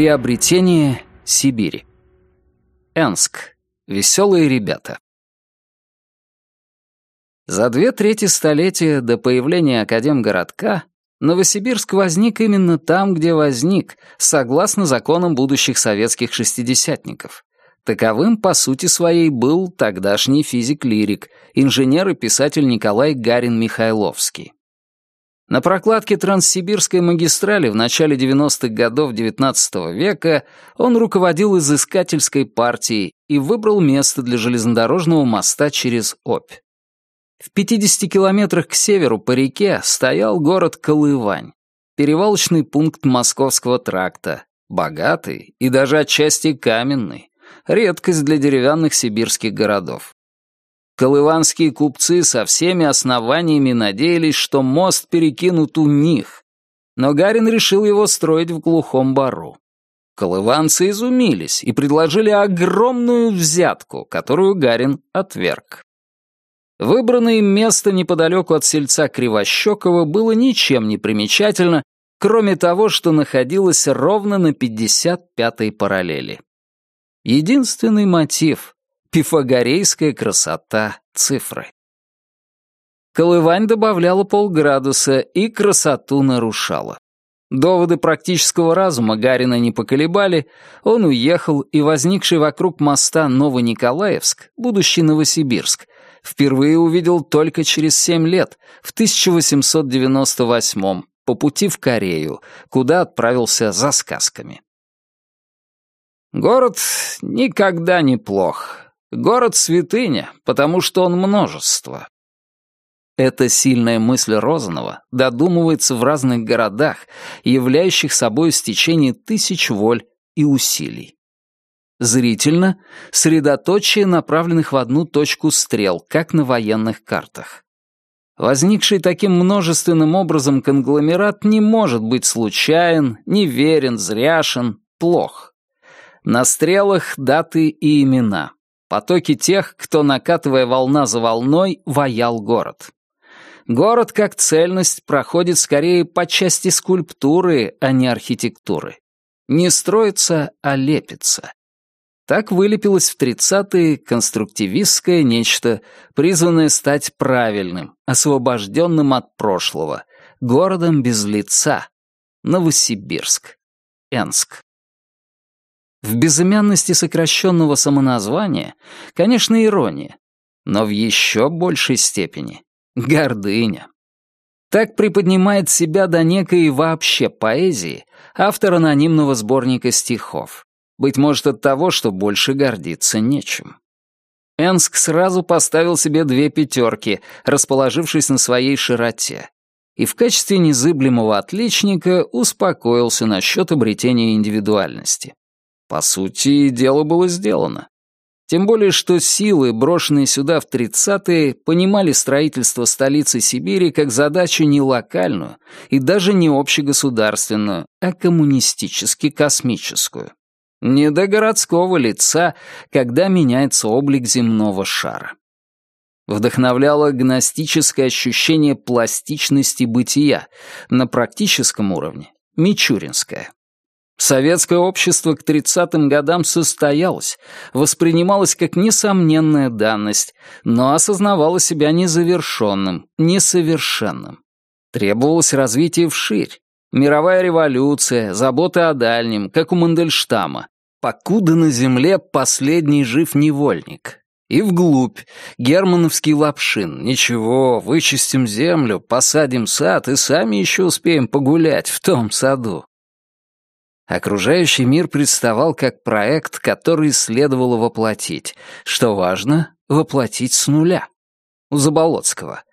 Приобретение Сибири. Энск. Веселые ребята. За две трети столетия до появления Академгородка Новосибирск возник именно там, где возник, согласно законам будущих советских шестидесятников. Таковым, по сути своей, был тогдашний физик-лирик, инженер и писатель Николай Гарин-Михайловский. На прокладке Транссибирской магистрали в начале 90-х годов XIX века он руководил изыскательской партией и выбрал место для железнодорожного моста через Обь. В 50 километрах к северу по реке стоял город Колывань, перевалочный пункт Московского тракта, богатый и даже отчасти каменный, редкость для деревянных сибирских городов. Колыванские купцы со всеми основаниями надеялись, что мост перекинут у них, но Гарин решил его строить в глухом бару. Колыванцы изумились и предложили огромную взятку, которую Гарин отверг. Выбранное место неподалеку от сельца Кривощекова было ничем не примечательно, кроме того, что находилось ровно на 55-й параллели. Единственный мотив Пифагорейская красота цифры. Колывань добавляла полградуса и красоту нарушала. Доводы практического разума Гарина не поколебали, он уехал, и возникший вокруг моста Новониколаевск, будущий Новосибирск, впервые увидел только через семь лет, в 1898 по пути в Корею, куда отправился за сказками. Город никогда не плох, Город святыня, потому что он множество. Эта сильная мысль Розанова додумывается в разных городах, являющих собой стечение тысяч воль и усилий. Зрительно — средоточие направленных в одну точку стрел, как на военных картах. Возникший таким множественным образом конгломерат не может быть случайен, неверен, зряшен, плох. На стрелах даты и имена. Потоки тех, кто, накатывая волна за волной, ваял город. Город как цельность проходит скорее по части скульптуры, а не архитектуры. Не строится, а лепится. Так вылепилось в 30-е конструктивистское нечто, призванное стать правильным, освобожденным от прошлого, городом без лица. Новосибирск. Энск. В безымянности сокращенного самоназвания, конечно, ирония, но в еще большей степени — гордыня. Так приподнимает себя до некой вообще поэзии автор анонимного сборника стихов. Быть может, от того, что больше гордиться нечем. Энск сразу поставил себе две пятерки, расположившись на своей широте, и в качестве незыблемого отличника успокоился насчет обретения индивидуальности. По сути, дело было сделано. Тем более, что силы, брошенные сюда в 30-е, понимали строительство столицы Сибири как задачу не локальную и даже не общегосударственную, а коммунистически-космическую. Не до городского лица, когда меняется облик земного шара. Вдохновляло гностическое ощущение пластичности бытия, на практическом уровне — мичуринское. Советское общество к 30-м годам состоялось, воспринималось как несомненная данность, но осознавало себя незавершенным, несовершенным. Требовалось развитие вширь, мировая революция, забота о дальнем, как у Мандельштама, покуда на земле последний жив невольник. И вглубь, германовский лапшин, ничего, вычистим землю, посадим сад и сами еще успеем погулять в том саду. Окружающий мир представал как проект, который следовало воплотить. Что важно, воплотить с нуля. У Заболоцкого.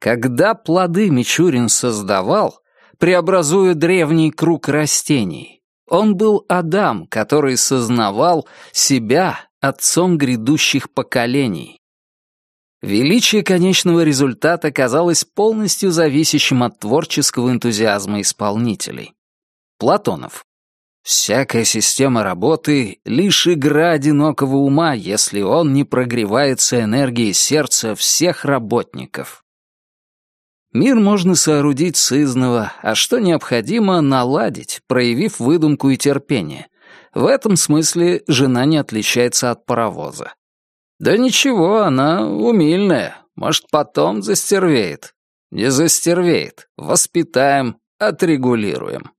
Когда плоды Мичурин создавал, преобразуя древний круг растений, он был Адам, который сознавал себя отцом грядущих поколений. Величие конечного результата казалось полностью зависящим от творческого энтузиазма исполнителей. Платонов. Всякая система работы — лишь игра одинокого ума, если он не прогревается энергией сердца всех работников. Мир можно соорудить сызново, а что необходимо — наладить, проявив выдумку и терпение. В этом смысле жена не отличается от паровоза. Да ничего, она умильная, может, потом застервеет. Не застервеет, воспитаем, отрегулируем.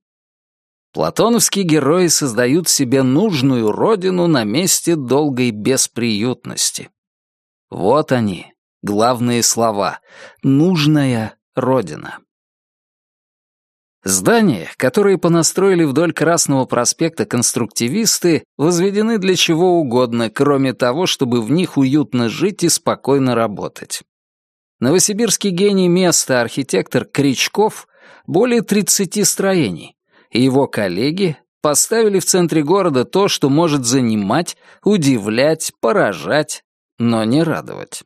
Платоновские герои создают себе нужную родину на месте долгой бесприютности. Вот они, главные слова. Нужная родина. Здания, которые понастроили вдоль Красного проспекта конструктивисты, возведены для чего угодно, кроме того, чтобы в них уютно жить и спокойно работать. Новосибирский гений места архитектор Кричков более 30 строений, и его коллеги поставили в центре города то, что может занимать, удивлять, поражать, но не радовать.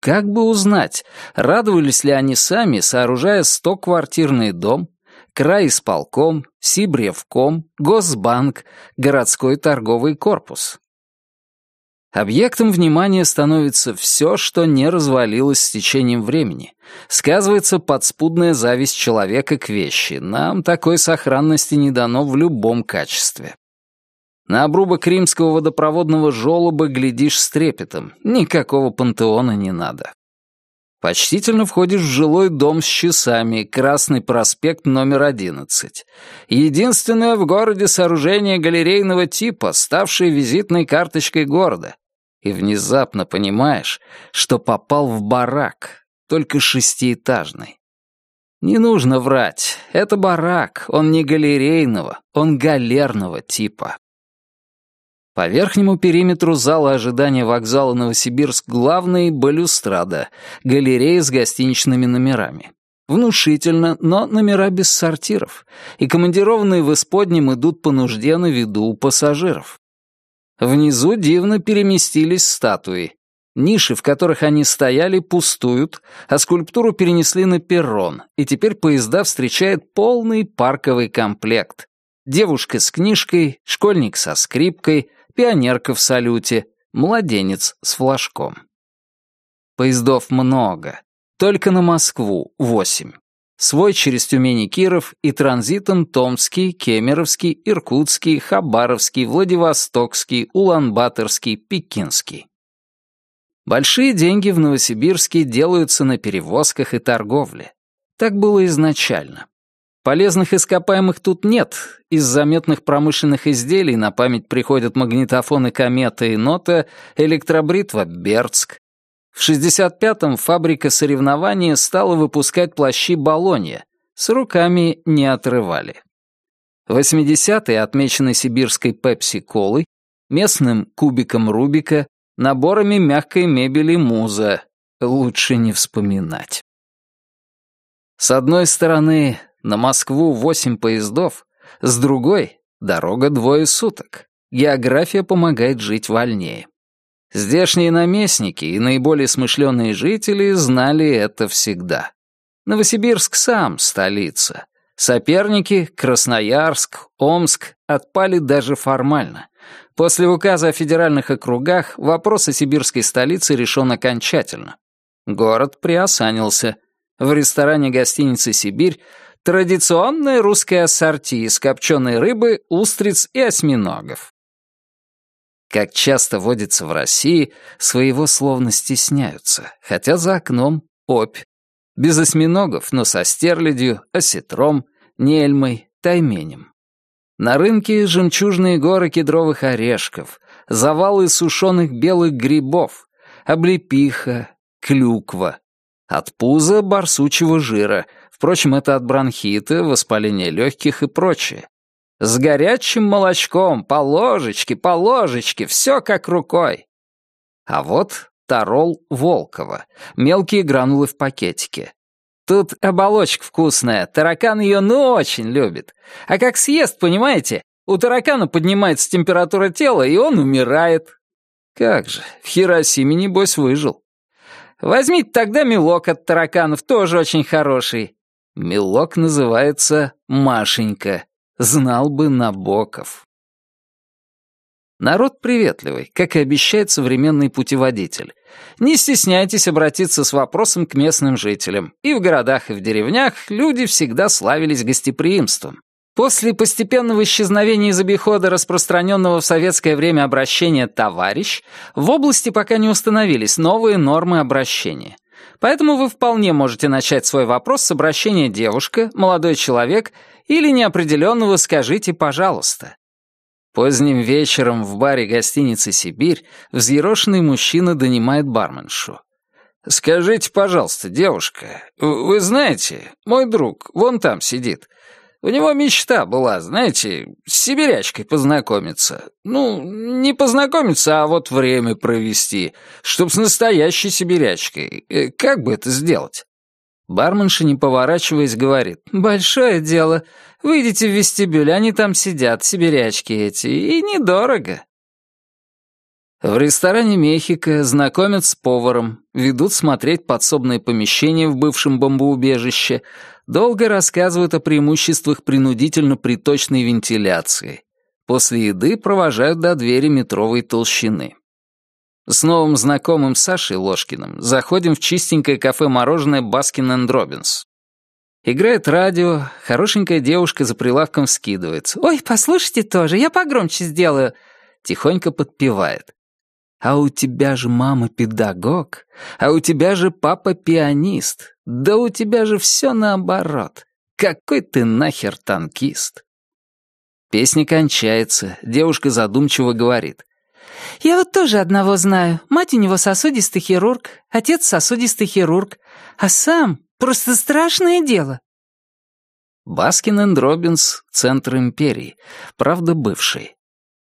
Как бы узнать, радовались ли они сами, сооружая стоквартирный дом, крайисполком, Сибревком, Госбанк, городской торговый корпус. Объектом внимания становится все, что не развалилось с течением времени. Сказывается подспудная зависть человека к вещи. Нам такой сохранности не дано в любом качестве. На обрубок римского водопроводного желоба глядишь с трепетом. Никакого пантеона не надо. Почтительно входишь в жилой дом с часами, Красный проспект номер 11. Единственное в городе сооружение галерейного типа, ставшее визитной карточкой города и внезапно понимаешь, что попал в барак, только шестиэтажный. Не нужно врать, это барак, он не галерейного, он галерного типа. По верхнему периметру зала ожидания вокзала Новосибирск главный балюстрада, галерея с гостиничными номерами. Внушительно, но номера без сортиров, и командированные в исподнем идут по нужде на виду у пассажиров. Внизу дивно переместились статуи. Ниши, в которых они стояли, пустуют, а скульптуру перенесли на перрон, и теперь поезда встречает полный парковый комплект. Девушка с книжкой, школьник со скрипкой, пионерка в салюте, младенец с флажком. Поездов много. Только на Москву — восемь свой через Тюмень и Киров и транзитом Томский, Кемеровский, Иркутский, Хабаровский, Владивостокский, Улан-Баторский, Пекинский. Большие деньги в Новосибирске делаются на перевозках и торговле. Так было изначально. Полезных ископаемых тут нет. Из заметных промышленных изделий на память приходят магнитофоны «Комета» и «Нота», электробритва «Бердск», в 65-м фабрика соревнования стала выпускать плащи «Болонья». С руками не отрывали. 80-е отмечены сибирской пепси-колой, местным кубиком Рубика, наборами мягкой мебели Муза. Лучше не вспоминать. С одной стороны, на Москву восемь поездов, с другой — дорога двое суток. География помогает жить вольнее. Здешние наместники и наиболее смышленые жители знали это всегда. Новосибирск сам столица. Соперники — Красноярск, Омск — отпали даже формально. После указа о федеральных округах вопрос о сибирской столице решен окончательно. Город приосанился. В ресторане гостиницы «Сибирь» традиционное русское ассорти из копченой рыбы, устриц и осьминогов. Как часто водится в России, своего словно стесняются, хотя за окном опь. Без осьминогов, но со стерлядью, осетром, нельмой, тайменем. На рынке жемчужные горы кедровых орешков, завалы сушеных белых грибов, облепиха, клюква. От пуза барсучьего жира, впрочем, это от бронхита, воспаления легких и прочее. С горячим молочком, по ложечке, по ложечке, все как рукой. А вот тарол Волкова, мелкие гранулы в пакетике. Тут оболочка вкусная, таракан ее ну очень любит. А как съест, понимаете, у таракана поднимается температура тела, и он умирает. Как же, в Хиросиме, небось, выжил. Возьмите тогда мелок от тараканов, тоже очень хороший. Мелок называется Машенька. Знал бы Набоков. Народ приветливый, как и обещает современный путеводитель. Не стесняйтесь обратиться с вопросом к местным жителям. И в городах, и в деревнях люди всегда славились гостеприимством. После постепенного исчезновения из обихода распространенного в советское время обращения «товарищ», в области пока не установились новые нормы обращения. Поэтому вы вполне можете начать свой вопрос с обращения «девушка», «молодой человек» или неопределенного «скажите, пожалуйста». Поздним вечером в баре гостиницы «Сибирь» взъерошенный мужчина донимает барменшу. «Скажите, пожалуйста, девушка, вы знаете, мой друг вон там сидит. У него мечта была, знаете, с сибирячкой познакомиться. Ну, не познакомиться, а вот время провести, чтоб с настоящей сибирячкой. Э, как бы это сделать?» Барменша, не поворачиваясь, говорит, «Большое дело. Выйдите в вестибюль, они там сидят, сибирячки эти, и недорого». В ресторане «Мехико» знакомят с поваром, ведут смотреть подсобное помещение в бывшем бомбоубежище, долго рассказывают о преимуществах принудительно-приточной вентиляции. После еды провожают до двери метровой толщины. С новым знакомым Сашей Ложкиным заходим в чистенькое кафе-мороженое «Baskin and Robbins». Играет радио, хорошенькая девушка за прилавком вскидывается. «Ой, послушайте тоже, я погромче сделаю». Тихонько подпевает. «А у тебя же мама педагог, а у тебя же папа пианист, да у тебя же все наоборот. Какой ты нахер танкист?» Песня кончается, девушка задумчиво говорит. «Я вот тоже одного знаю. Мать у него сосудистый хирург, отец сосудистый хирург, а сам просто страшное дело». Baskin and Robbins — центр империи, правда бывший.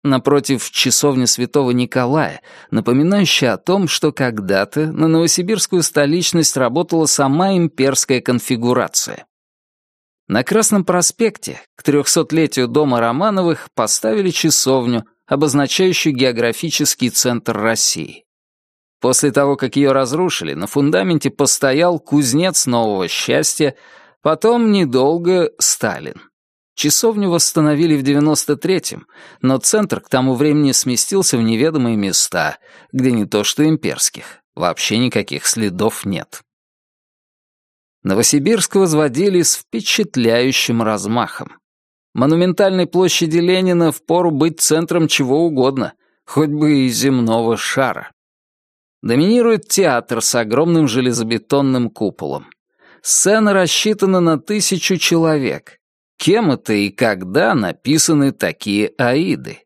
Напротив часовни святого Николая, напоминающая о том, что когда-то на новосибирскую столичность работала сама имперская конфигурация. На Красном проспекте к трехсотлетию дома Романовых поставили часовню — обозначающую географический центр России. После того, как ее разрушили, на фундаменте постоял кузнец нового счастья, потом недолго Сталин. Часовню восстановили в 93-м, но центр к тому времени сместился в неведомые места, где не то что имперских, вообще никаких следов нет. Новосибирск возводили с впечатляющим размахом. Монументальной площади Ленина впору быть центром чего угодно, хоть бы и земного шара. Доминирует театр с огромным железобетонным куполом. Сцена рассчитана на тысячу человек. Кем это и когда написаны такие аиды?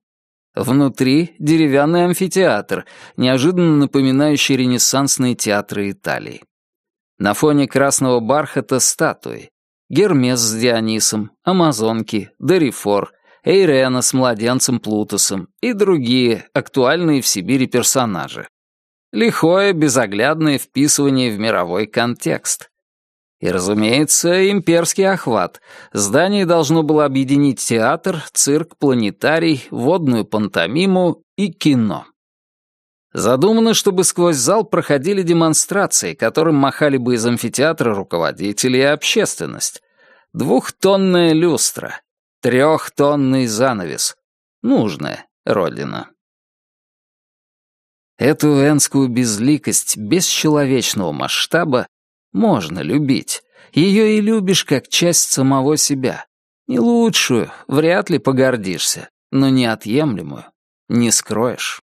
Внутри деревянный амфитеатр, неожиданно напоминающий ренессансные театры Италии. На фоне красного бархата статуи. Гермес с Дионисом, Амазонки, Дорифор, Эйрена с младенцем Плутосом и другие актуальные в Сибири персонажи. Лихое, безоглядное вписывание в мировой контекст. И, разумеется, имперский охват. Здание должно было объединить театр, цирк, планетарий, водную пантомиму и кино. Задумано, чтобы сквозь зал проходили демонстрации, которым махали бы из амфитеатра руководители и общественность. Двухтонная люстра, трехтонный занавес. Нужная родина. Эту энскую безликость бесчеловечного масштаба можно любить. Ее и любишь как часть самого себя. Не лучшую, вряд ли погордишься, но неотъемлемую не скроешь.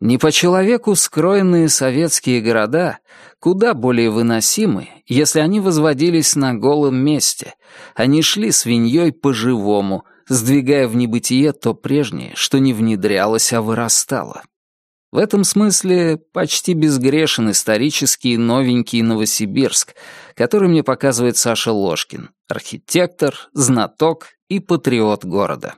Не по человеку скроенные советские города куда более выносимы, если они возводились на голом месте, они шли свиньей по-живому, сдвигая в небытие то прежнее, что не внедрялось, а вырастало. В этом смысле почти безгрешен исторический новенький Новосибирск, который мне показывает Саша Ложкин, архитектор, знаток и патриот города.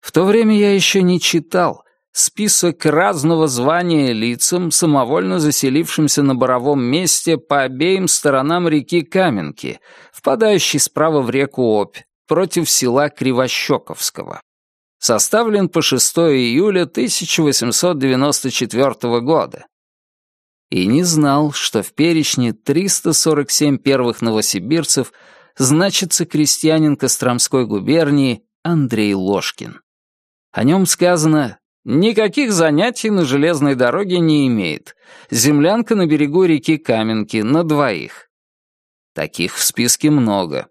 В то время я еще не читал, список разного звания лицам, самовольно заселившимся на Боровом месте по обеим сторонам реки Каменки, впадающей справа в реку Обь, против села Кривощековского. Составлен по 6 июля 1894 года. И не знал, что в перечне 347 первых новосибирцев значится крестьянин Костромской губернии Андрей Ложкин. О нем сказано «Никаких занятий на железной дороге не имеет. Землянка на берегу реки Каменки на двоих». Таких в списке много.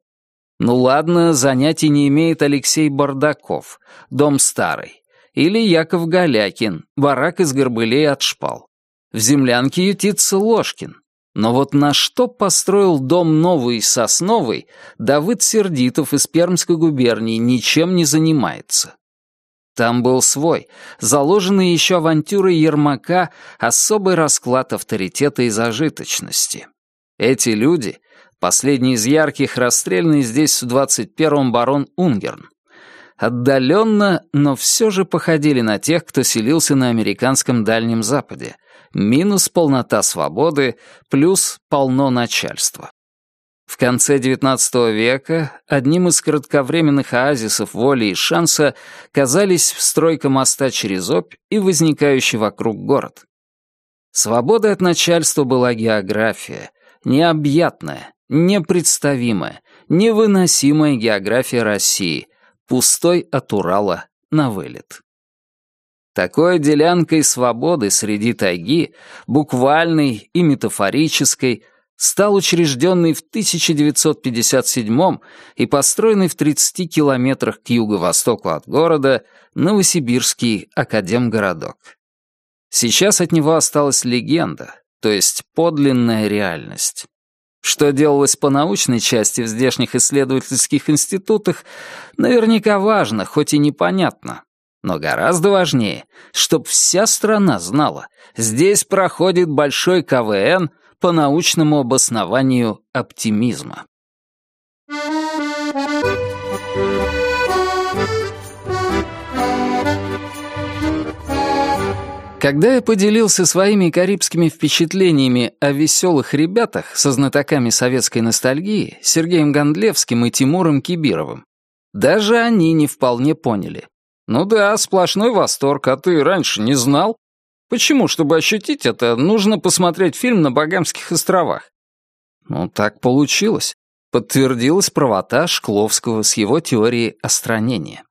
Ну ладно, занятий не имеет Алексей Бардаков, дом старый. Или Яков Галякин, барак из горбылей от шпал. В землянке ютится Ложкин. Но вот на что построил дом новый сосновый, Давыд Сердитов из Пермской губернии ничем не занимается. Там был свой, заложенный еще авантюрой Ермака, особый расклад авторитета и зажиточности. Эти люди, последний из ярких, расстрелянный здесь в 21-м барон Унгерн, отдаленно, но все же походили на тех, кто селился на американском Дальнем Западе. Минус полнота свободы, плюс полно начальства. В конце XIX века одним из кратковременных оазисов воли и шанса казались стройка моста через Обь и возникающий вокруг город. Свободой от начальства была география, необъятная, непредставимая, невыносимая география России, пустой от Урала на вылет. Такой делянкой свободы среди тайги, буквальной и метафорической, стал учрежденный в 1957 и построенный в 30 километрах к юго-востоку от города Новосибирский академгородок. Сейчас от него осталась легенда, то есть подлинная реальность. Что делалось по научной части в здешних исследовательских институтах, наверняка важно, хоть и непонятно. Но гораздо важнее, чтобы вся страна знала, здесь проходит большой КВН по научному обоснованию оптимизма. Когда я поделился своими карибскими впечатлениями о веселых ребятах со знатоками советской ностальгии, Сергеем Гондлевским и Тимуром Кибировым, даже они не вполне поняли. Ну да, сплошной восторг, а ты раньше не знал? Почему, чтобы ощутить это, нужно посмотреть фильм на Багамских островах? Ну, так получилось. Подтвердилась правота Шкловского с его теорией остранения.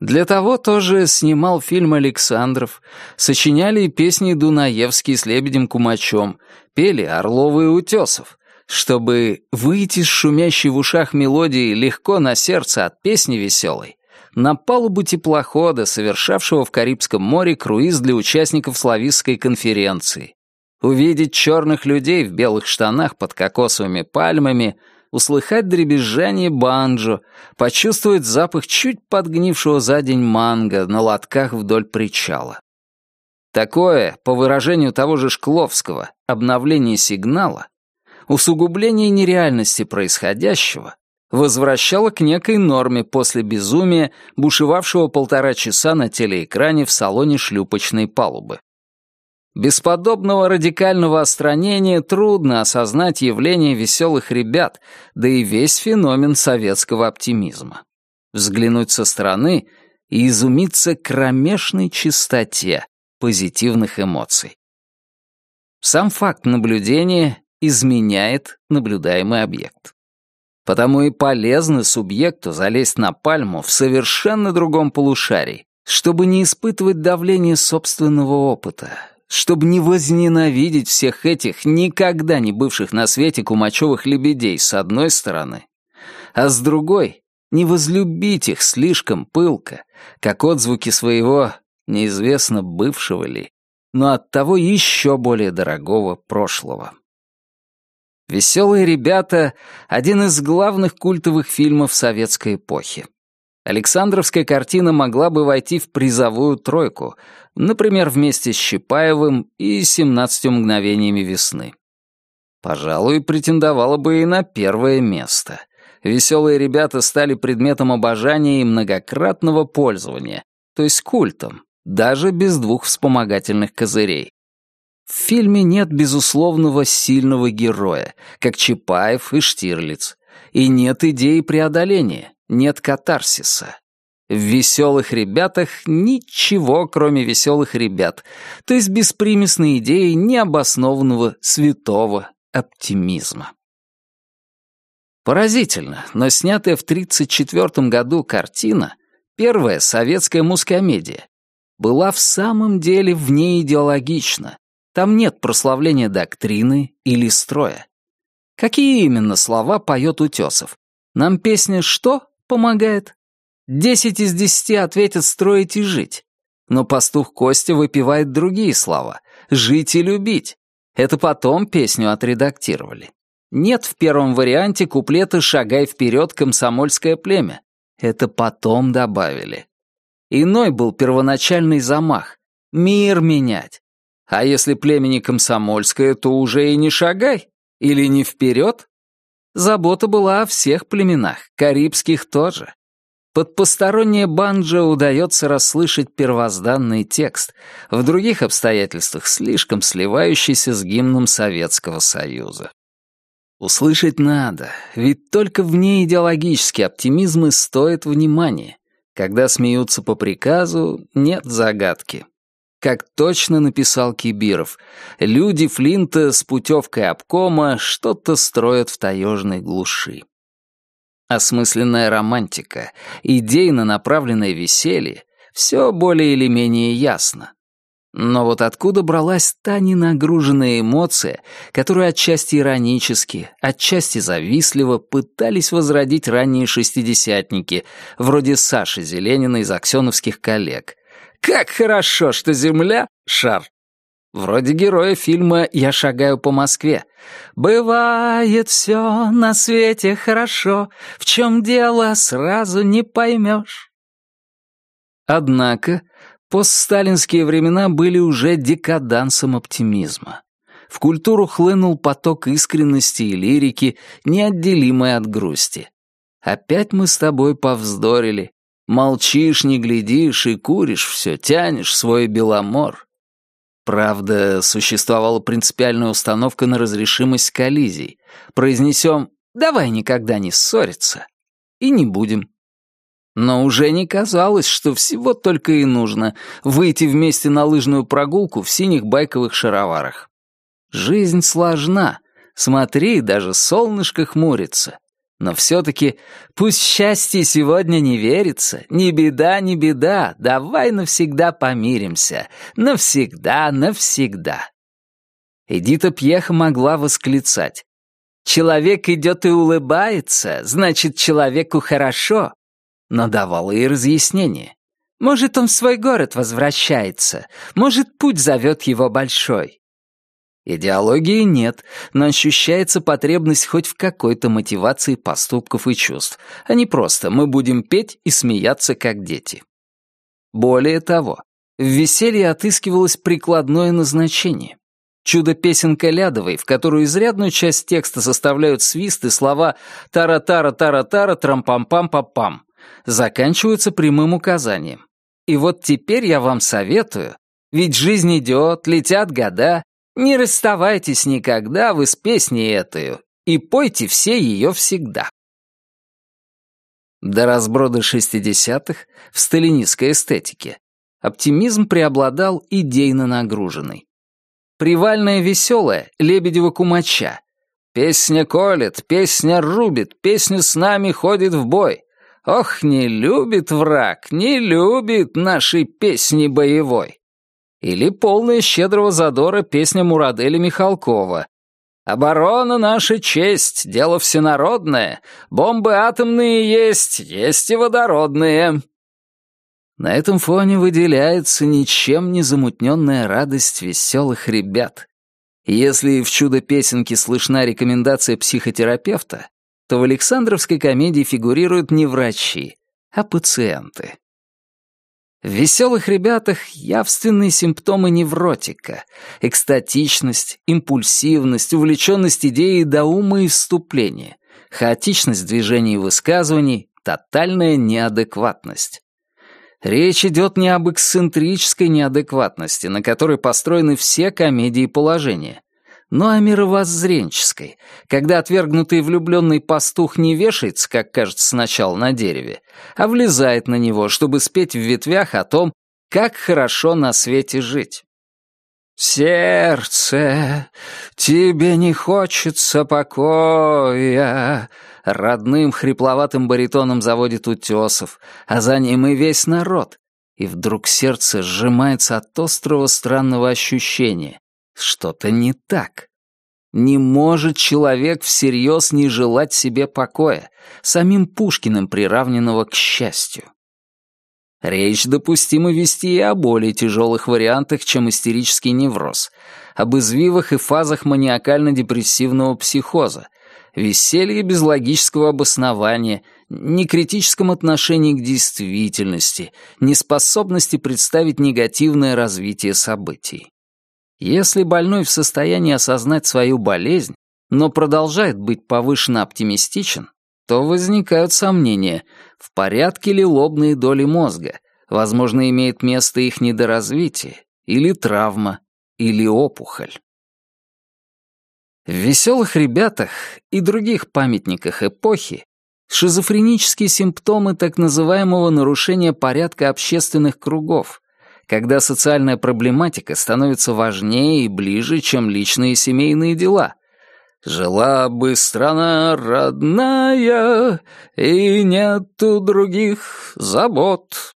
Для того тоже снимал фильм Александров, сочиняли песни Дунаевский с Лебедем Кумачом, пели Орловы и Утесов, чтобы выйти с шумящей в ушах мелодии легко на сердце от песни веселой, на палубу теплохода, совершавшего в Карибском море круиз для участников Славистской конференции, увидеть черных людей в белых штанах под кокосовыми пальмами — услыхать дребезжание банджо, почувствовать запах чуть подгнившего за день манго на лотках вдоль причала. Такое, по выражению того же Шкловского, обновление сигнала, усугубление нереальности происходящего, возвращало к некой норме после безумия, бушевавшего полтора часа на телеэкране в салоне шлюпочной палубы. Без подобного радикального остранения трудно осознать явление веселых ребят, да и весь феномен советского оптимизма. Взглянуть со стороны и изумиться кромешной чистоте позитивных эмоций. Сам факт наблюдения изменяет наблюдаемый объект. Потому и полезно субъекту залезть на пальму в совершенно другом полушарии, чтобы не испытывать давление собственного опыта, чтобы не возненавидеть всех этих никогда не бывших на свете кумачевых лебедей с одной стороны, а с другой — не возлюбить их слишком пылко, как отзвуки своего, неизвестно бывшего ли, но от того еще более дорогого прошлого. «Веселые ребята» — один из главных культовых фильмов советской эпохи. Александровская картина могла бы войти в призовую тройку, например, вместе с Щипаевым и «Семнадцатью мгновениями весны». Пожалуй, претендовала бы и на первое место. Веселые ребята стали предметом обожания и многократного пользования, то есть культом, даже без двух вспомогательных козырей. В фильме нет безусловного сильного героя, как Чапаев и Штирлиц, и нет идеи преодоления, нет катарсиса. В «Веселых ребятах» ничего, кроме веселых ребят, то есть беспримесной идеи необоснованного святого оптимизма. Поразительно, но снятая в 1934 году картина первая советская мускомедия, была в самом деле внеидеологична. Там нет прославления доктрины или строя. Какие именно слова поет Утесов? Нам песня «Что?» помогает? Десять из десяти ответят «строить и жить». Но пастух Костя выпивает другие слова «жить и любить». Это потом песню отредактировали. Нет в первом варианте куплета «Шагай вперед, комсомольское племя». Это потом добавили. Иной был первоначальный замах — мир менять. А если племени комсомольское, то уже и не шагай. Или не вперед. Забота была о всех племенах, карибских тоже. Под постороннее банджо удается расслышать первозданный текст, в других обстоятельствах слишком сливающийся с гимном Советского Союза. Услышать надо, ведь только вне идеологический оптимизм и стоит внимания. Когда смеются по приказу, нет загадки. Как точно написал Кибиров, люди Флинта с путевкой обкома что-то строят в таежной глуши. Осмысленная романтика, идейно направленное веселье — все более или менее ясно. Но вот откуда бралась та ненагруженная эмоция, которую отчасти иронически, отчасти завистливо пытались возродить ранние шестидесятники, вроде Саши Зеленина из аксеновских коллег. «Как хорошо, что Земля — шар!» Вроде героя фильма «Я шагаю по Москве». «Бывает все на свете хорошо, в чем дело сразу не поймешь». Однако Постсталинские времена были уже декадансом оптимизма. В культуру хлынул поток искренности и лирики, неотделимый от грусти. Опять мы с тобой повздорили. Молчишь, не глядишь и куришь все, тянешь свой беломор. Правда, существовала принципиальная установка на разрешимость коллизий. Произнесем «давай никогда не ссориться» и не будем. Но уже не казалось, что всего только и нужно выйти вместе на лыжную прогулку в синих байковых шароварах. Жизнь сложна. Смотри, даже солнышко хмурится. Но все-таки пусть счастье сегодня не верится, ни беда, ни беда, давай навсегда помиримся, навсегда, навсегда. Эдита Пьеха могла восклицать. «Человек идет и улыбается, значит, человеку хорошо, но давала и разъяснение. Может, он в свой город возвращается, может, путь зовет его большой. Идеологии нет, но ощущается потребность хоть в какой-то мотивации поступков и чувств, а не просто «мы будем петь и смеяться, как дети». Более того, в веселье отыскивалось прикладное назначение. Чудо-песенка Лядовой, в которую изрядную часть текста составляют свисты слова «тара-тара-тара-тара, трам-пам-пам-пам-пам», заканчиваются прямым указанием. И вот теперь я вам советую, ведь жизнь идет, летят года, не расставайтесь никогда вы с песней этой и пойте все ее всегда. До разброда шестидесятых в сталинистской эстетике оптимизм преобладал идейно нагруженный. Привальная веселая Лебедева кумача. Песня колет, песня рубит, песня с нами ходит в бой. Ох, не любит враг, не любит нашей песни боевой. Или полная щедрого задора песня Мурадели Михалкова. «Оборона — наша честь, дело всенародное, бомбы атомные есть, есть и водородные». На этом фоне выделяется ничем не замутненная радость веселых ребят. Если в чудо-песенке слышна рекомендация психотерапевта, то в Александровской комедии фигурируют не врачи, а пациенты. В «Веселых ребятах» явственные симптомы невротика, экстатичность, импульсивность, увлеченность идеей до ума и вступления, хаотичность движений и высказываний, тотальная неадекватность. Речь идет не об эксцентрической неадекватности, на которой построены все комедии положения, но о мировоззренческой, когда отвергнутый влюбленный пастух не вешается, как кажется сначала на дереве, а влезает на него, чтобы спеть в ветвях о том, как хорошо на свете жить. «Сердце, тебе не хочется покоя!» Родным хрипловатым баритоном заводит Утесов, а за ним и весь народ. И вдруг сердце сжимается от острого странного ощущения. Что-то не так. Не может человек всерьез не желать себе покоя, самим Пушкиным приравненного к счастью. Речь допустимо вести и о более тяжелых вариантах, чем истерический невроз, об извивах и фазах маниакально-депрессивного психоза, веселье без логического обоснования, некритическом отношении к действительности, неспособности представить негативное развитие событий. Если больной в состоянии осознать свою болезнь, но продолжает быть повышенно оптимистичен, то возникают сомнения, в порядке ли лобные доли мозга, возможно, имеет место их недоразвитие, или травма, или опухоль. В «Веселых ребятах» и других памятниках эпохи шизофренические симптомы так называемого нарушения порядка общественных кругов, когда социальная проблематика становится важнее и ближе, чем личные семейные дела, Жила бы страна родная, и нету других забот.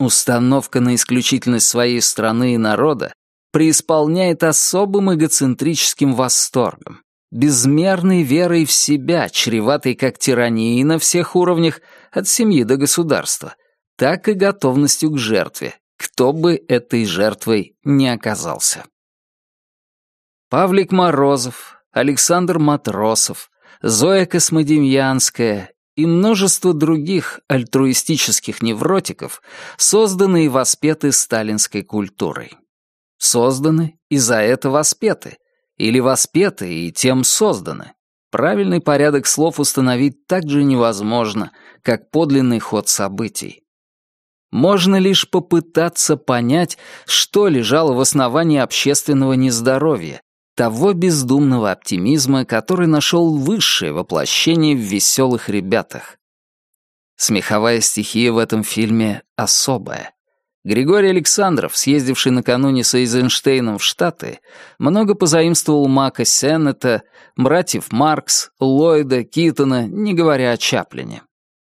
Установка на исключительность своей страны и народа преисполняет особым эгоцентрическим восторгом, безмерной верой в себя, чреватой как тиранией на всех уровнях, от семьи до государства, так и готовностью к жертве, кто бы этой жертвой не оказался. Павлик Морозов, Александр Матросов, Зоя Космодемьянская и множество других альтруистических невротиков созданы и воспеты сталинской культурой. Созданы и за это воспеты, или воспеты и тем созданы. Правильный порядок слов установить так же невозможно, как подлинный ход событий. Можно лишь попытаться понять, что лежало в основании общественного нездоровья, того бездумного оптимизма, который нашел высшее воплощение в веселых ребятах. Смеховая стихия в этом фильме особая. Григорий Александров, съездивший накануне с Эйзенштейном в Штаты, много позаимствовал Мака Сеннета, братьев Маркс, Ллойда, Китона, не говоря о Чаплине.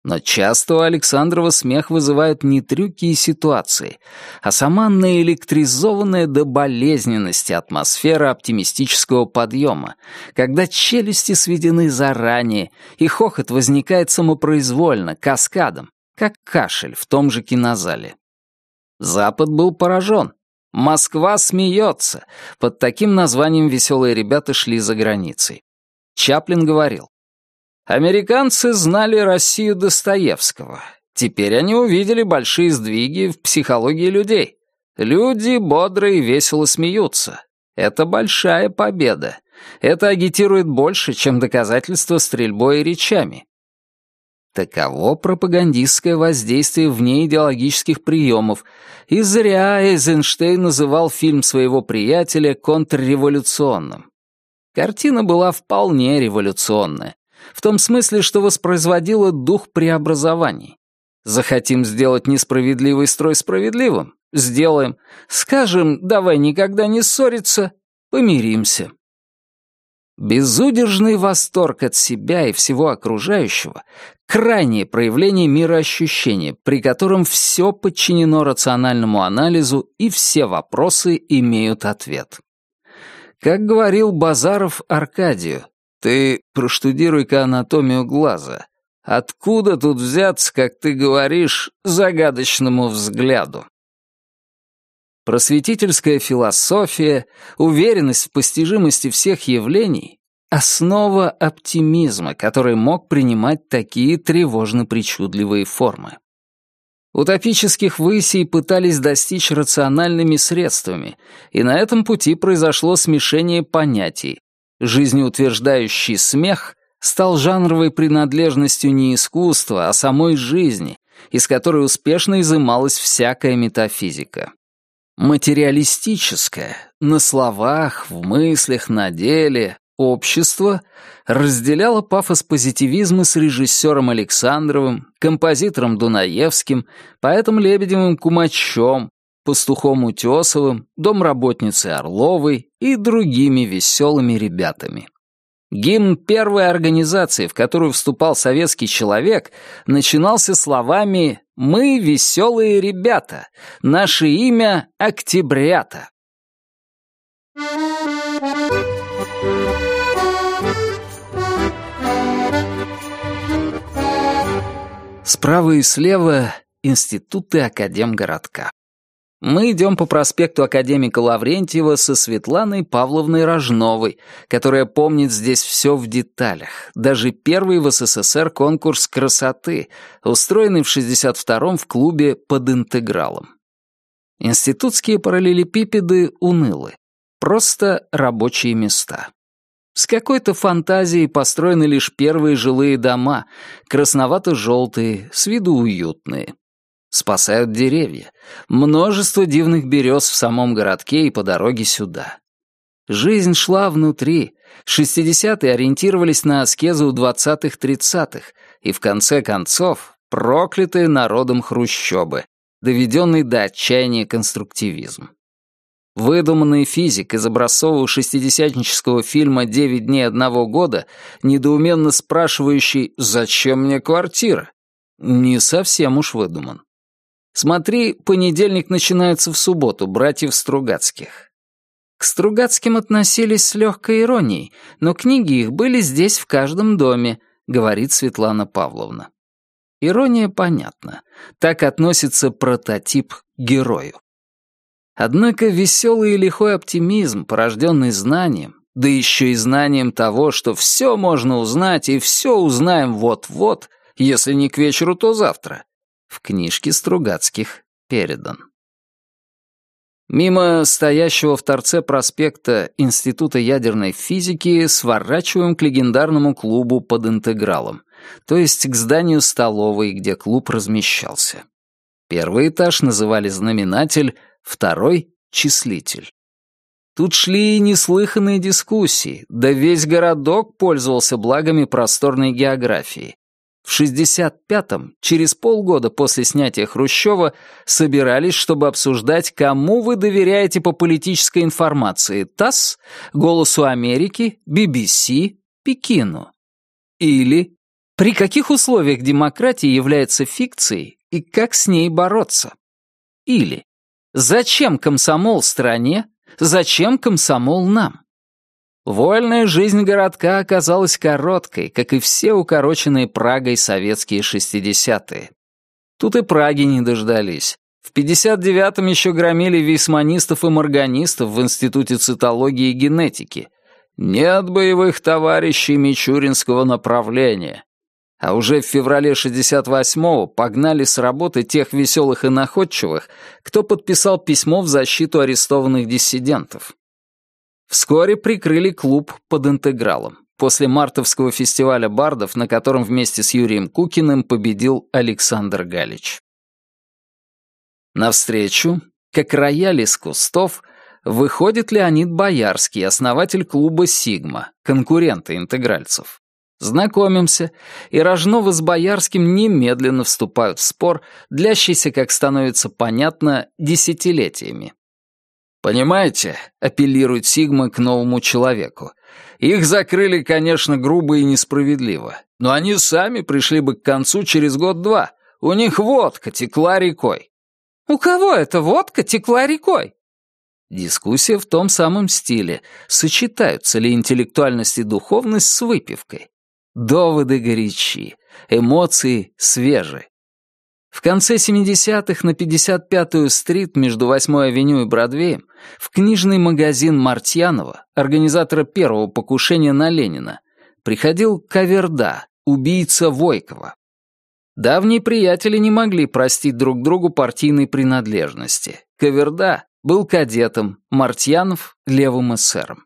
Но часто у Александрова смех вызывает не трюки и ситуации, а сама наэлектризованная до болезненности атмосфера оптимистического подъема, когда челюсти сведены заранее, и хохот возникает самопроизвольно, каскадом, как кашель в том же кинозале. Запад был поражен. Москва смеется. Под таким названием веселые ребята шли за границей. Чаплин говорил, Американцы знали Россию Достоевского. Теперь они увидели большие сдвиги в психологии людей. Люди бодро и весело смеются. Это большая победа. Это агитирует больше, чем доказательство стрельбой и речами. Таково пропагандистское воздействие вне идеологических приемов, и зря Эйзенштейн называл фильм своего приятеля контрреволюционным. Картина была вполне революционная в том смысле, что воспроизводила дух преобразований. Захотим сделать несправедливый строй справедливым? Сделаем. Скажем, давай никогда не ссориться, помиримся. Безудержный восторг от себя и всего окружающего — крайнее проявление мироощущения, при котором все подчинено рациональному анализу и все вопросы имеют ответ. Как говорил Базаров Аркадию, ты проштудируй-ка анатомию глаза. Откуда тут взяться, как ты говоришь, загадочному взгляду? Просветительская философия, уверенность в постижимости всех явлений — основа оптимизма, который мог принимать такие тревожно-причудливые формы. Утопических высей пытались достичь рациональными средствами, и на этом пути произошло смешение понятий, Жизнеутверждающий смех стал жанровой принадлежностью не искусства, а самой жизни, из которой успешно изымалась всякая метафизика. Материалистическое, на словах, в мыслях, на деле, общество разделяло пафос позитивизма с режиссером Александровым, композитором Дунаевским, поэтом Лебедевым Кумачом, пастухом Утесовым, домработницей Орловой и другими веселыми ребятами. Гимн первой организации, в которую вступал советский человек, начинался словами «Мы веселые ребята, наше имя — Октябрята». Справа и слева — институты Академгородка. Мы идем по проспекту академика Лаврентьева со Светланой Павловной Рожновой, которая помнит здесь все в деталях, даже первый в СССР конкурс красоты, устроенный в 62-м в клубе под интегралом. Институтские параллелепипеды унылы, просто рабочие места. С какой-то фантазией построены лишь первые жилые дома, красновато-желтые, с виду уютные. Спасают деревья. Множество дивных берез в самом городке и по дороге сюда. Жизнь шла внутри. Шестидесятые ориентировались на аскезу двадцатых-тридцатых, и в конце концов проклятые народом хрущобы, доведенный до отчаяния конструктивизм. Выдуманный физик из образцового шестидесятнического фильма «Девять дней одного года», недоуменно спрашивающий «Зачем мне квартира?» не совсем уж выдуман. Смотри, понедельник начинается в субботу, братьев Стругацких. К Стругацким относились с легкой иронией, но книги их были здесь в каждом доме, говорит Светлана Павловна. Ирония понятна. Так относится прототип к герою. Однако веселый и лихой оптимизм, порожденный знанием, да еще и знанием того, что все можно узнать и все узнаем вот-вот, если не к вечеру, то завтра, в книжке Стругацких передан. Мимо стоящего в торце проспекта Института ядерной физики сворачиваем к легендарному клубу под интегралом, то есть к зданию столовой, где клуб размещался. Первый этаж называли знаменатель, второй — числитель. Тут шли неслыханные дискуссии, да весь городок пользовался благами просторной географии. В 65-м, через полгода после снятия Хрущева, собирались, чтобы обсуждать, кому вы доверяете по политической информации ТАСС, Голосу Америки, BBC, Пекину. Или при каких условиях демократия является фикцией и как с ней бороться. Или зачем комсомол стране, зачем комсомол нам? Вольная жизнь городка оказалась короткой, как и все укороченные Прагой советские шестидесятые. Тут и Праги не дождались. В 59-м еще громили вейсманистов и морганистов в Институте цитологии и генетики. Нет боевых товарищей Мичуринского направления. А уже в феврале 68-го погнали с работы тех веселых и находчивых, кто подписал письмо в защиту арестованных диссидентов. Вскоре прикрыли клуб под интегралом. После мартовского фестиваля бардов, на котором вместе с Юрием Кукиным победил Александр Галич. Навстречу, как рояль из кустов, выходит Леонид Боярский, основатель клуба «Сигма», конкурента интегральцев. Знакомимся, и Рожнова с Боярским немедленно вступают в спор, длящийся, как становится понятно, десятилетиями. Понимаете, апеллирует Сигма к новому человеку. Их закрыли, конечно, грубо и несправедливо, но они сами пришли бы к концу через год-два. У них водка текла рекой. У кого эта водка текла рекой? Дискуссия в том самом стиле. Сочетаются ли интеллектуальность и духовность с выпивкой? Доводы горячи, эмоции свежие. В конце 70-х на 55-ю стрит между 8-й авеню и Бродвеем в книжный магазин Мартьянова, организатора первого покушения на Ленина, приходил Каверда, убийца Войкова. Давние приятели не могли простить друг другу партийной принадлежности. Каверда был кадетом, Мартьянов — левым эсером.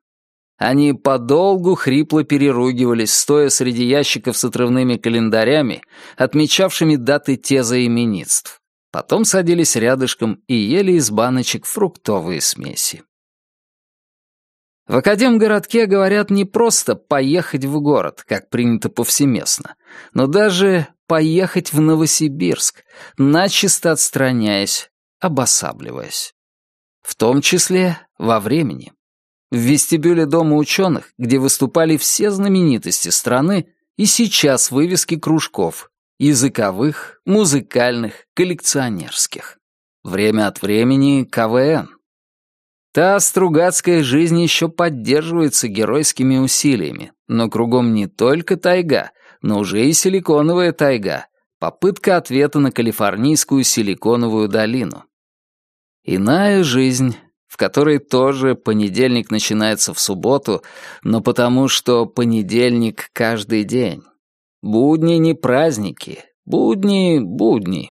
Они подолгу хрипло переругивались, стоя среди ящиков с отрывными календарями, отмечавшими даты теза именинств. Потом садились рядышком и ели из баночек фруктовые смеси. В Академгородке говорят не просто «поехать в город», как принято повсеместно, но даже «поехать в Новосибирск», начисто отстраняясь, обосабливаясь. В том числе во времени. В вестибюле Дома ученых, где выступали все знаменитости страны, и сейчас вывески кружков — языковых, музыкальных, коллекционерских. Время от времени КВН. Та стругацкая жизнь еще поддерживается геройскими усилиями, но кругом не только тайга, но уже и силиконовая тайга, попытка ответа на калифорнийскую силиконовую долину. Иная жизнь, в которой тоже понедельник начинается в субботу, но потому что понедельник каждый день. Будни не праздники, будни — будни.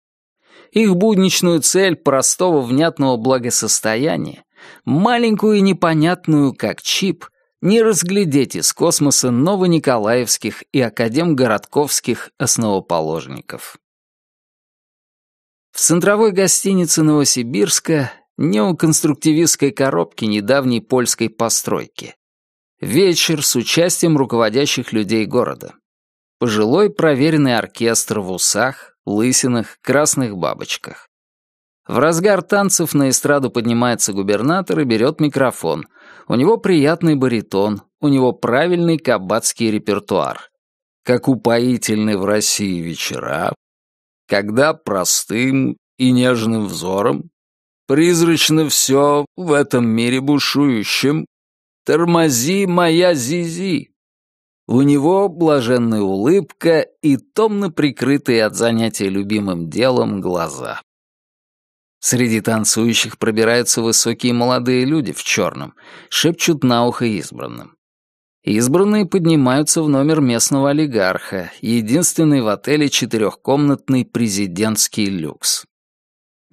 Их будничную цель простого внятного благосостояния, маленькую и непонятную, как чип, не разглядеть из космоса новониколаевских и академгородковских основоположников. В центровой гостинице Новосибирска неоконструктивистской коробки недавней польской постройки. Вечер с участием руководящих людей города. Пожилой проверенный оркестр в усах, лысинах, красных бабочках. В разгар танцев на эстраду поднимается губернатор и берет микрофон. У него приятный баритон, у него правильный кабацкий репертуар. Как упоительны в России вечера, когда простым и нежным взором призрачно все в этом мире бушующем. Тормози, моя Зизи, у него блаженная улыбка и томно прикрытые от занятия любимым делом глаза. Среди танцующих пробираются высокие молодые люди в черном, шепчут на ухо избранным. Избранные поднимаются в номер местного олигарха, единственный в отеле четырехкомнатный президентский люкс.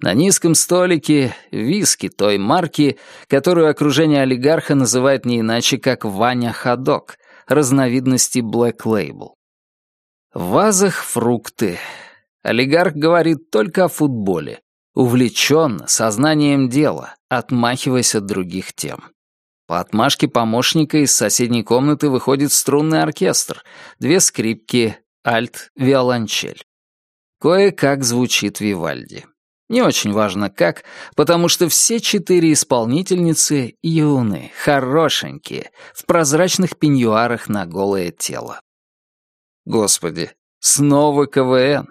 На низком столике виски той марки, которую окружение олигарха называет не иначе, как Ваня Ходок, разновидности Black Label. В вазах фрукты. Олигарх говорит только о футболе. Увлеченно, сознанием дела, отмахиваясь от других тем. По отмашке помощника из соседней комнаты выходит струнный оркестр, две скрипки, альт, виолончель. Кое-как звучит Вивальди. Не очень важно как, потому что все четыре исполнительницы юны, хорошенькие, в прозрачных пеньюарах на голое тело. Господи, снова КВН.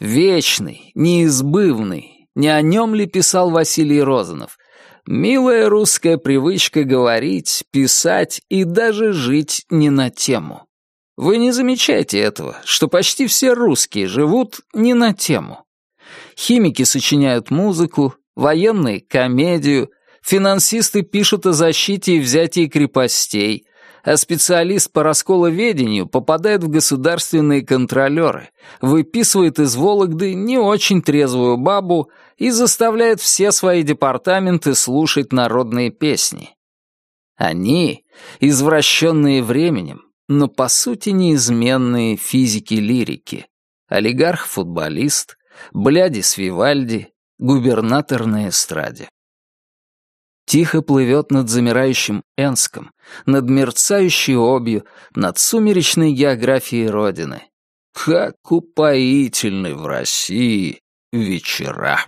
Вечный, неизбывный. Не о нем ли писал Василий Розанов? Милая русская привычка говорить, писать и даже жить не на тему. Вы не замечаете этого, что почти все русские живут не на тему. Химики сочиняют музыку, военные — комедию, финансисты пишут о защите и взятии крепостей, а специалист по расколоведению попадает в государственные контролеры, выписывает из Вологды не очень трезвую бабу и заставляет все свои департаменты слушать народные песни. Они, извращенные временем, но по сути неизменные физики-лирики, олигарх-футболист, бляди с Вивальди, губернатор на эстраде. Тихо плывет над замирающим Энском, над мерцающей обью, над сумеречной географией Родины. Как упоительны в России вечера!